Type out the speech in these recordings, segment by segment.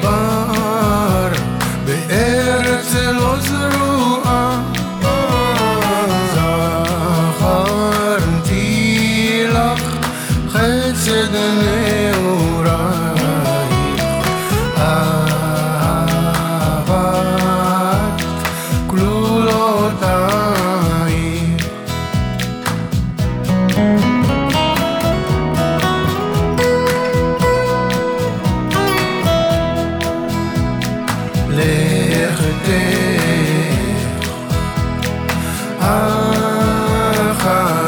divine. Erder. Ah. ah.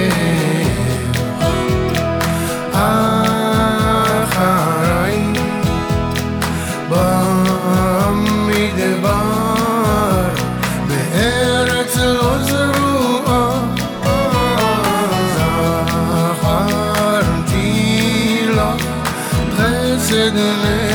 signaling.